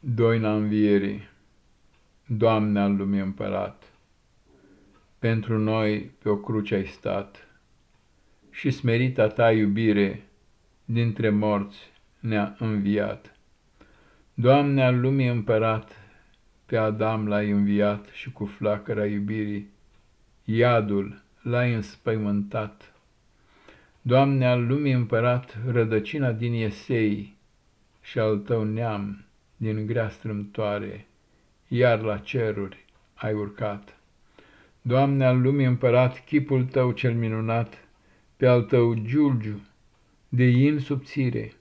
Doina învierii, Doamne al lumii împărat, pentru noi pe o cruce ai stat și smerita ta iubire dintre morți ne-a înviat. Doamne al lumii împărat, pe Adam l-ai înviat și cu flacăra iubirii, iadul l-ai înspăimântat. Doamne al lumii împărat, rădăcina din Iesei și al tău neam, din grea strâmtoare, iar la ceruri ai urcat. Doamne al lumii împărat, chipul tău cel minunat, pe al tău giulgiu, de in subțire,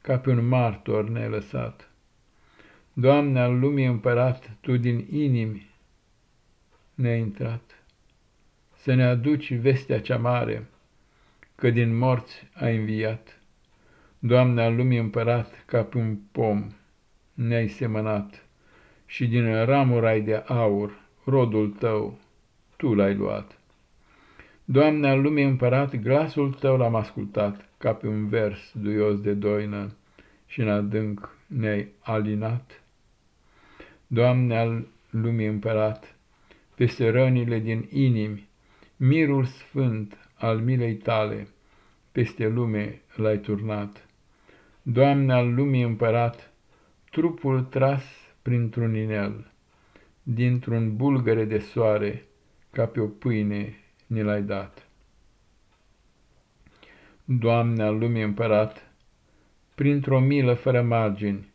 ca pe un martor ne lăsat. Doamne al lumii împărat, Tu din inimi ne-ai intrat, să ne aduci vestea cea mare, că din morți ai înviat. Doamne al lumii împărat, ca pe un pom, ne-ai semănat și din ramura de aur, rodul tău, tu l-ai luat. Doamne al lumii împărat, glasul tău l-am ascultat, ca pe un vers duios de doină și în adânc ne-ai alinat. Doamne al lumii împărat, peste rănile din inimi, mirul sfânt al milei tale, peste lume l-ai turnat. Doamne al lumii împărat, trupul tras printr-un inel, dintr-un bulgăre de soare, ca pe o pâine ne l-ai dat. Doamne al lumii împărat, printr-o milă fără margini,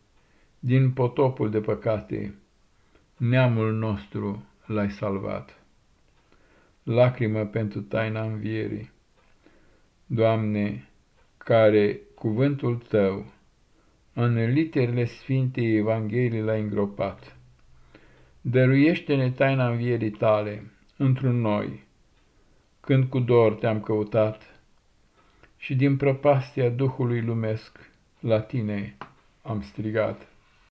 din potopul de păcate, neamul nostru l-ai salvat. Lacrimă pentru taina învierii. Doamne, care cuvântul Tău în literele Sfintei Evangheliei l-ai îngropat. Dăruiește-ne taina învierii tale într-un noi, când cu dor te-am căutat și din prăpastia Duhului lumesc la tine am strigat.